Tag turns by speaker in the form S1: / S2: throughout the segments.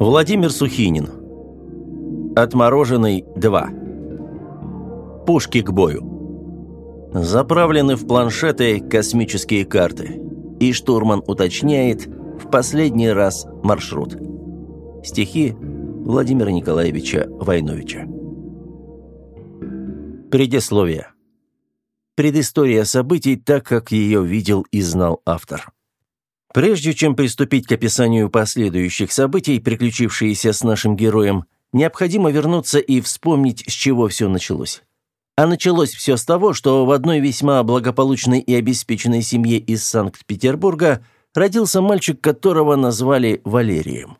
S1: Владимир Сухинин. Отмороженный 2. Пушки к бою. Заправлены в планшеты космические карты. И штурман уточняет в последний раз маршрут. Стихи Владимира Николаевича Войновича. Предисловие. Предыстория событий так, как ее видел и знал автор. Прежде чем приступить к описанию последующих событий, приключившихся с нашим героем, необходимо вернуться и вспомнить, с чего все началось. А началось все с того, что в одной весьма благополучной и обеспеченной семье из Санкт-Петербурга родился мальчик, которого назвали Валерием.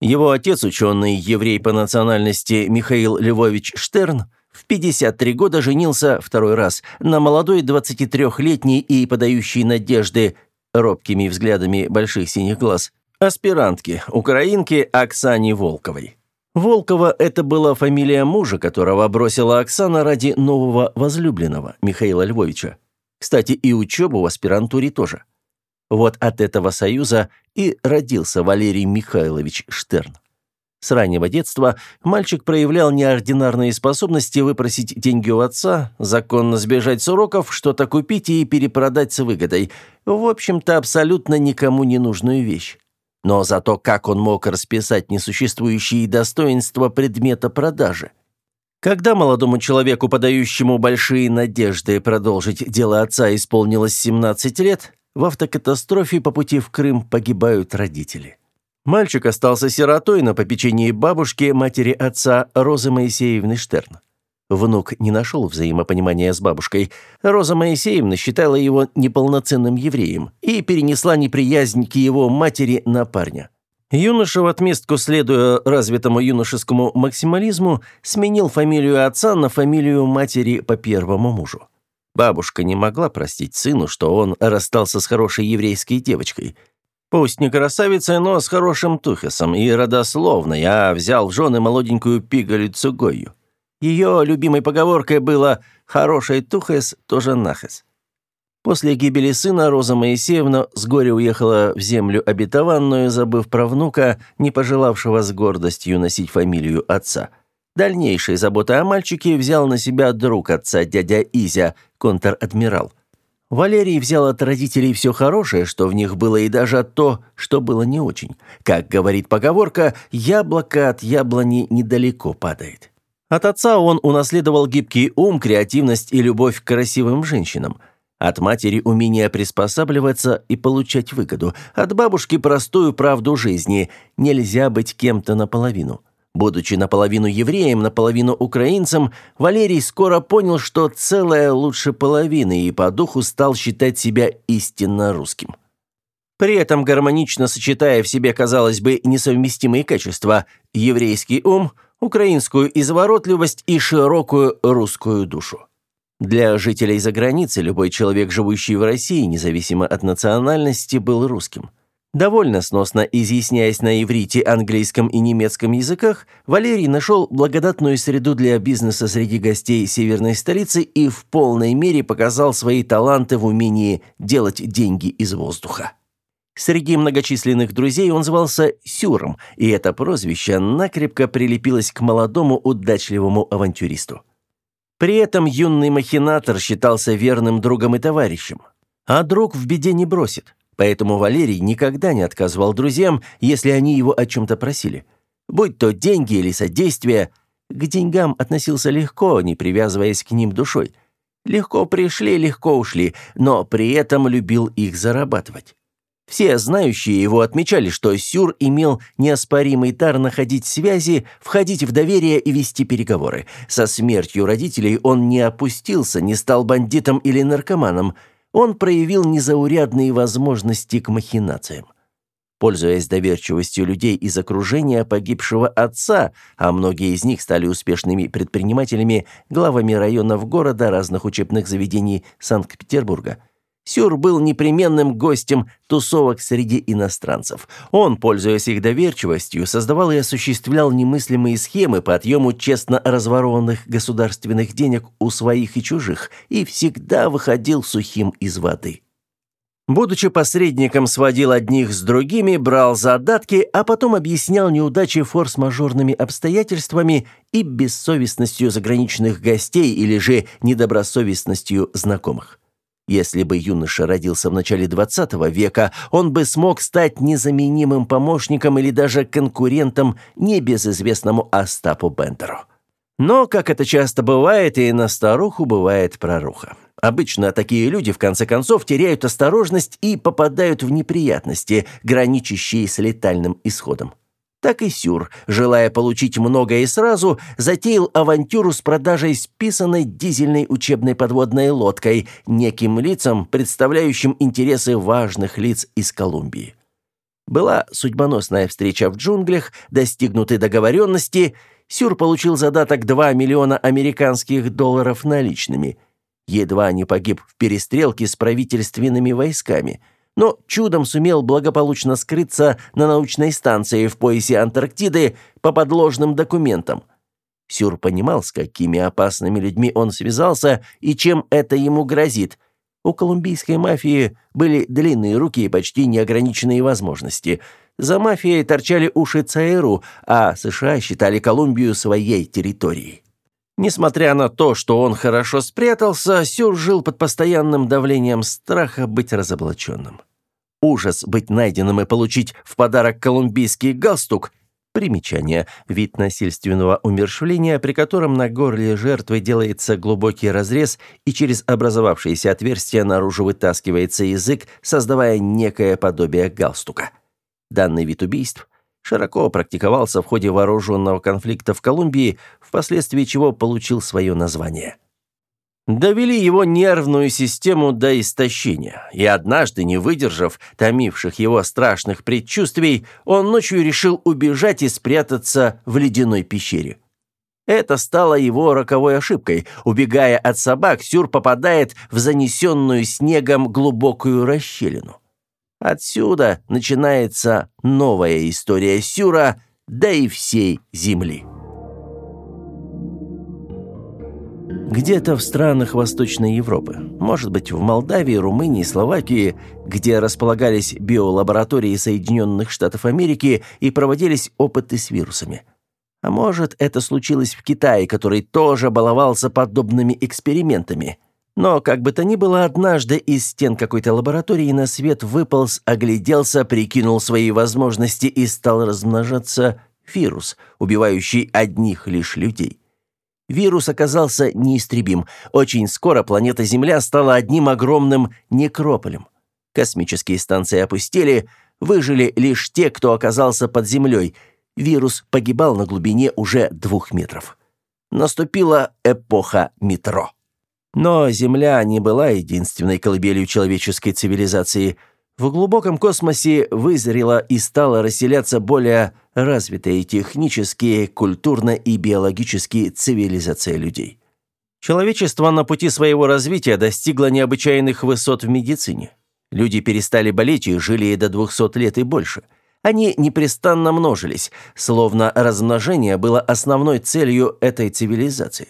S1: Его отец, ученый еврей по национальности Михаил Львович Штерн, в 53 года женился второй раз на молодой 23-летней и подающей надежды робкими взглядами больших синих глаз, аспирантки, украинки Оксане Волковой. Волкова – это была фамилия мужа, которого бросила Оксана ради нового возлюбленного, Михаила Львовича. Кстати, и учебу в аспирантуре тоже. Вот от этого союза и родился Валерий Михайлович Штерн. С раннего детства мальчик проявлял неординарные способности выпросить деньги у отца, законно сбежать с уроков, что-то купить и перепродать с выгодой. В общем-то, абсолютно никому не нужную вещь. Но зато как он мог расписать несуществующие достоинства предмета продажи? Когда молодому человеку, подающему большие надежды продолжить дело отца, исполнилось 17 лет, в автокатастрофе по пути в Крым погибают родители. Мальчик остался сиротой на попечении бабушки, матери отца Розы Моисеевны Штерн. Внук не нашел взаимопонимания с бабушкой. Роза Моисеевна считала его неполноценным евреем и перенесла неприязнь к его матери на парня. Юноша в отместку, следуя развитому юношескому максимализму, сменил фамилию отца на фамилию матери по первому мужу. Бабушка не могла простить сыну, что он расстался с хорошей еврейской девочкой – Пусть не красавицей, но с хорошим тухесом и родословной, а взял в жены молоденькую пигалицу Гою. Ее любимой поговоркой было «хороший тухес, тоже нахес». После гибели сына Роза Моисеевна с горя уехала в землю обетованную, забыв про внука, не пожелавшего с гордостью носить фамилию отца. Дальнейшей заботой о мальчике взял на себя друг отца, дядя Изя, контр-адмирал. Валерий взял от родителей все хорошее, что в них было, и даже то, что было не очень. Как говорит поговорка, яблоко от яблони недалеко падает. От отца он унаследовал гибкий ум, креативность и любовь к красивым женщинам. От матери умение приспосабливаться и получать выгоду. От бабушки простую правду жизни. Нельзя быть кем-то наполовину. Будучи наполовину евреем, наполовину украинцем, Валерий скоро понял, что целое лучше половины, и по духу стал считать себя истинно русским. При этом гармонично сочетая в себе, казалось бы, несовместимые качества – еврейский ум, украинскую изворотливость и широкую русскую душу. Для жителей за границей любой человек, живущий в России, независимо от национальности, был русским – Довольно сносно изъясняясь на иврите, английском и немецком языках, Валерий нашел благодатную среду для бизнеса среди гостей северной столицы и в полной мере показал свои таланты в умении делать деньги из воздуха. Среди многочисленных друзей он звался Сюром, и это прозвище накрепко прилепилось к молодому удачливому авантюристу. При этом юный махинатор считался верным другом и товарищем. А друг в беде не бросит. Поэтому Валерий никогда не отказывал друзьям, если они его о чем-то просили. Будь то деньги или содействие, к деньгам относился легко, не привязываясь к ним душой. Легко пришли, легко ушли, но при этом любил их зарабатывать. Все знающие его отмечали, что Сюр имел неоспоримый дар находить связи, входить в доверие и вести переговоры. Со смертью родителей он не опустился, не стал бандитом или наркоманом – он проявил незаурядные возможности к махинациям. Пользуясь доверчивостью людей из окружения погибшего отца, а многие из них стали успешными предпринимателями, главами районов города, разных учебных заведений Санкт-Петербурга – Сюр был непременным гостем тусовок среди иностранцев. Он, пользуясь их доверчивостью, создавал и осуществлял немыслимые схемы по отъему честно разворованных государственных денег у своих и чужих и всегда выходил сухим из воды. Будучи посредником, сводил одних с другими, брал задатки, а потом объяснял неудачи форс-мажорными обстоятельствами и бессовестностью заграничных гостей или же недобросовестностью знакомых. Если бы юноша родился в начале XX века, он бы смог стать незаменимым помощником или даже конкурентом небезызвестному Остапу Бендеру. Но, как это часто бывает, и на старуху бывает проруха. Обычно такие люди, в конце концов, теряют осторожность и попадают в неприятности, граничащие с летальным исходом. Так и Сюр, желая получить многое и сразу, затеял авантюру с продажей списанной дизельной учебной подводной лодкой неким лицам, представляющим интересы важных лиц из Колумбии. Была судьбоносная встреча в джунглях, достигнуты договоренности, Сюр получил задаток 2 миллиона американских долларов наличными. Едва не погиб в перестрелке с правительственными войсками – но чудом сумел благополучно скрыться на научной станции в поясе Антарктиды по подложным документам. Сюр понимал, с какими опасными людьми он связался и чем это ему грозит. У колумбийской мафии были длинные руки и почти неограниченные возможности. За мафией торчали уши ЦРУ, а США считали Колумбию своей территорией. Несмотря на то, что он хорошо спрятался, Сюр жил под постоянным давлением страха быть разоблаченным. Ужас быть найденным и получить в подарок колумбийский галстук – Примечание. Вид насильственного умершвления, при котором на горле жертвы делается глубокий разрез и через образовавшееся отверстие наружу вытаскивается язык, создавая некое подобие галстука. Данный вид убийств широко практиковался в ходе вооруженного конфликта в Колумбии, впоследствии чего получил свое название. Довели его нервную систему до истощения, и однажды, не выдержав томивших его страшных предчувствий, он ночью решил убежать и спрятаться в ледяной пещере. Это стало его роковой ошибкой. Убегая от собак, Сюр попадает в занесенную снегом глубокую расщелину. Отсюда начинается новая история Сюра, да и всей Земли. Где-то в странах Восточной Европы, может быть, в Молдавии, Румынии, Словакии, где располагались биолаборатории Соединенных Штатов Америки и проводились опыты с вирусами. А может, это случилось в Китае, который тоже баловался подобными экспериментами. Но, как бы то ни было, однажды из стен какой-то лаборатории на свет выполз, огляделся, прикинул свои возможности и стал размножаться вирус, убивающий одних лишь людей. Вирус оказался неистребим. Очень скоро планета Земля стала одним огромным некрополем. Космические станции опустели, выжили лишь те, кто оказался под землей. Вирус погибал на глубине уже двух метров. Наступила эпоха метро. Но Земля не была единственной колыбелью человеческой цивилизации. В глубоком космосе вызрела и стала расселяться более развитая технически, культурно и биологически цивилизация людей. Человечество на пути своего развития достигло необычайных высот в медицине. Люди перестали болеть и жили до 200 лет и больше. Они непрестанно множились, словно размножение было основной целью этой цивилизации.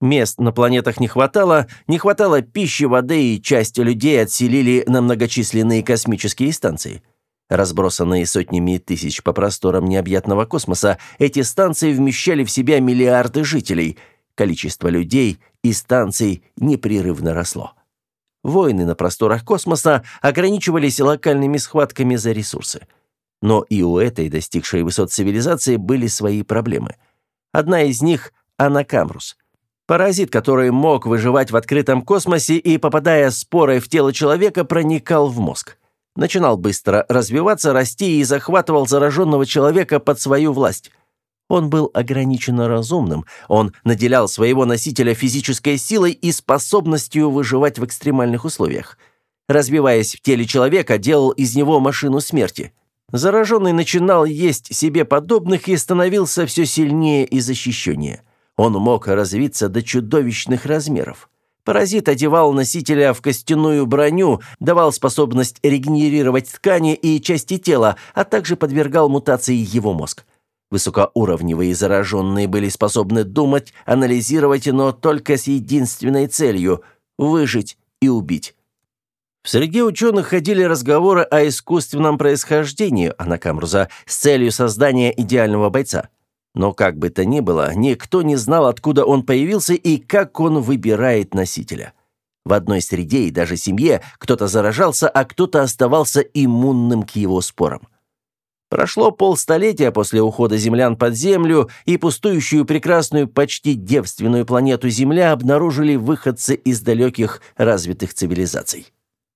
S1: Мест на планетах не хватало, не хватало пищи, воды, и часть людей отселили на многочисленные космические станции. Разбросанные сотнями тысяч по просторам необъятного космоса, эти станции вмещали в себя миллиарды жителей. Количество людей и станций непрерывно росло. Войны на просторах космоса ограничивались локальными схватками за ресурсы. Но и у этой достигшей высот цивилизации были свои проблемы. Одна из них – анакамрус – Паразит, который мог выживать в открытом космосе и, попадая спорой в тело человека, проникал в мозг. Начинал быстро развиваться, расти и захватывал зараженного человека под свою власть. Он был ограниченно разумным, он наделял своего носителя физической силой и способностью выживать в экстремальных условиях. Развиваясь в теле человека, делал из него машину смерти. Зараженный начинал есть себе подобных и становился все сильнее и защищеннее. Он мог развиться до чудовищных размеров. Паразит одевал носителя в костяную броню, давал способность регенерировать ткани и части тела, а также подвергал мутации его мозг. Высокоуровневые зараженные были способны думать, анализировать, но только с единственной целью – выжить и убить. Среди ученых ходили разговоры о искусственном происхождении Анакамруза с целью создания идеального бойца. Но как бы то ни было, никто не знал, откуда он появился и как он выбирает носителя. В одной среде и даже семье кто-то заражался, а кто-то оставался иммунным к его спорам. Прошло полстолетия после ухода землян под землю, и пустующую прекрасную, почти девственную планету Земля обнаружили выходцы из далеких развитых цивилизаций.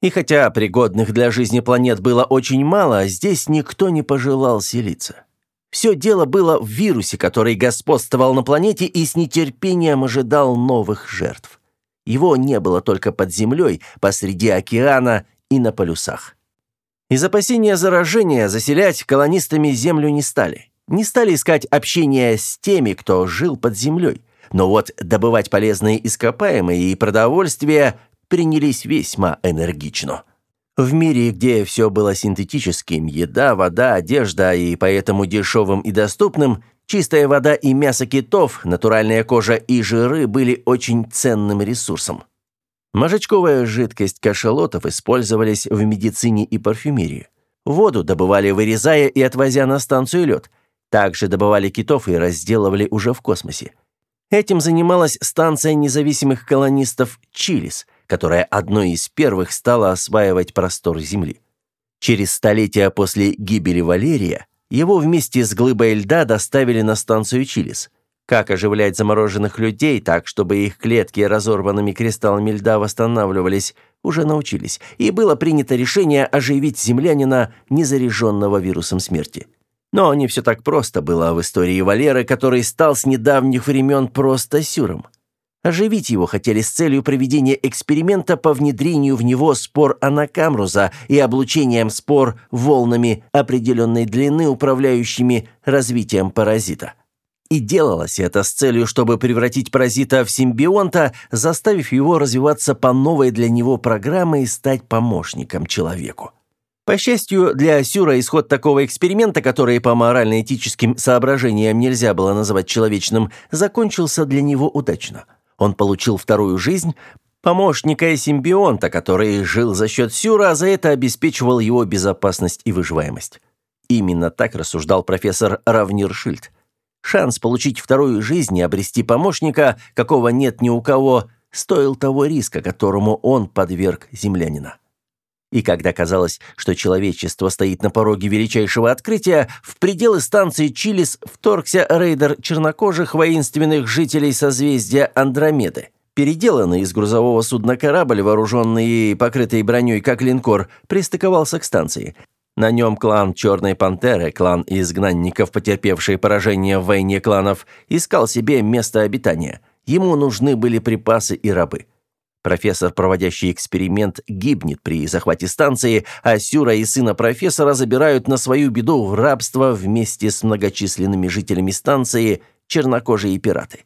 S1: И хотя пригодных для жизни планет было очень мало, здесь никто не пожелал селиться. Все дело было в вирусе, который господствовал на планете и с нетерпением ожидал новых жертв. Его не было только под землей, посреди океана и на полюсах. Из опасения заражения заселять колонистами землю не стали. Не стали искать общения с теми, кто жил под землей. Но вот добывать полезные ископаемые и продовольствие принялись весьма энергично. В мире, где все было синтетическим, еда, вода, одежда и поэтому дешевым и доступным, чистая вода и мясо китов, натуральная кожа и жиры были очень ценным ресурсом. Мозжечковая жидкость кашалотов использовались в медицине и парфюмерии. Воду добывали, вырезая и отвозя на станцию лед. Также добывали китов и разделывали уже в космосе. Этим занималась станция независимых колонистов «Чилис», которая одной из первых стала осваивать простор Земли. Через столетия после гибели Валерия его вместе с глыбой льда доставили на станцию «Чилис». Как оживлять замороженных людей так, чтобы их клетки разорванными кристаллами льда восстанавливались, уже научились, и было принято решение оживить землянина, незаряженного вирусом смерти. Но не все так просто было в истории Валеры, который стал с недавних времен просто сюром. Оживить его хотели с целью проведения эксперимента по внедрению в него спор анакамруза и облучением спор волнами определенной длины, управляющими развитием паразита. И делалось это с целью, чтобы превратить паразита в симбионта, заставив его развиваться по новой для него программе и стать помощником человеку. По счастью, для Сюра исход такого эксперимента, который по морально-этическим соображениям нельзя было называть человечным, закончился для него удачно. Он получил вторую жизнь, помощника и симбионта, который жил за счет Сюра, а за это обеспечивал его безопасность и выживаемость. Именно так рассуждал профессор Равнир Шильд – Шанс получить вторую жизнь и обрести помощника, какого нет ни у кого, стоил того риска, которому он подверг землянина. И когда казалось, что человечество стоит на пороге величайшего открытия, в пределы станции Чилис вторгся рейдер чернокожих воинственных жителей созвездия Андромеды. Переделанный из грузового судна корабль, вооруженный и покрытый броней, как линкор, пристыковался к станции. На нем клан Черной Пантеры, клан изгнанников, потерпевший поражение в войне кланов, искал себе место обитания. Ему нужны были припасы и рабы. Профессор, проводящий эксперимент, гибнет при захвате станции, а Сюра и сына профессора забирают на свою беду в рабство вместе с многочисленными жителями станции чернокожие пираты.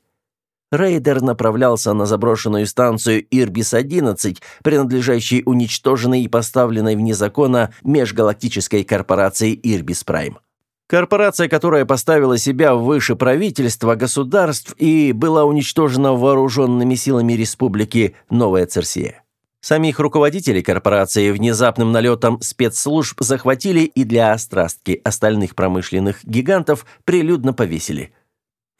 S1: Рейдер направлялся на заброшенную станцию Ирбис-11, принадлежащей уничтоженной и поставленной вне закона межгалактической корпорации Ирбис Прайм. Корпорация, которая поставила себя выше правительства государств и была уничтожена вооруженными силами республики Новая Церсия. Самих руководителей корпорации внезапным налетом спецслужб захватили и для острастки остальных промышленных гигантов прилюдно повесили –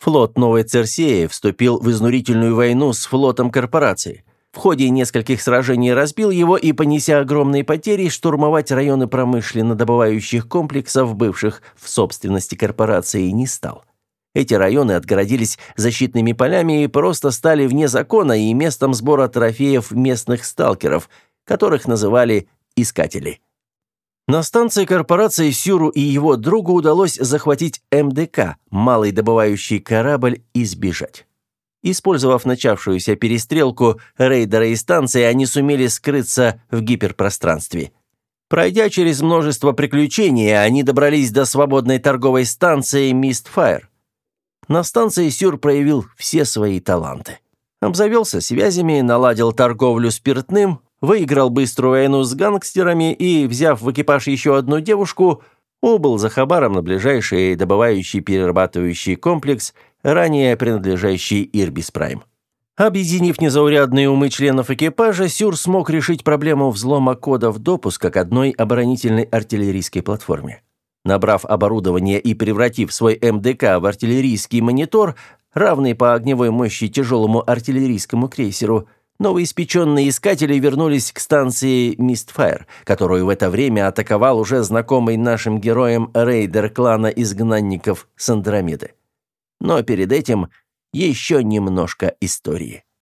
S1: Флот Новой Церсеи вступил в изнурительную войну с флотом корпорации. В ходе нескольких сражений разбил его и, понеся огромные потери, штурмовать районы промышленно добывающих комплексов, бывших в собственности корпорации, не стал. Эти районы отгородились защитными полями и просто стали вне закона и местом сбора трофеев местных сталкеров, которых называли «искатели». На станции корпорации Сюру и его другу удалось захватить МДК, малый добывающий корабль, и сбежать. Использовав начавшуюся перестрелку рейдера и станции, они сумели скрыться в гиперпространстве. Пройдя через множество приключений, они добрались до свободной торговой станции Мистфайр. На станции Сюр проявил все свои таланты. Обзавелся связями, наладил торговлю спиртным, выиграл быструю войну с гангстерами и, взяв в экипаж еще одну девушку, убыл за хабаром на ближайший добывающий перерабатывающий комплекс, ранее принадлежащий Ирбис Прайм. Объединив незаурядные умы членов экипажа, Сюр смог решить проблему взлома кодов допуска к одной оборонительной артиллерийской платформе. Набрав оборудование и превратив свой МДК в артиллерийский монитор, равный по огневой мощи тяжелому артиллерийскому крейсеру, новоиспеченные искатели вернулись к станции Мистфайр, которую в это время атаковал уже знакомый нашим героям рейдер клана изгнанников с Андромеды. Но перед этим еще немножко истории.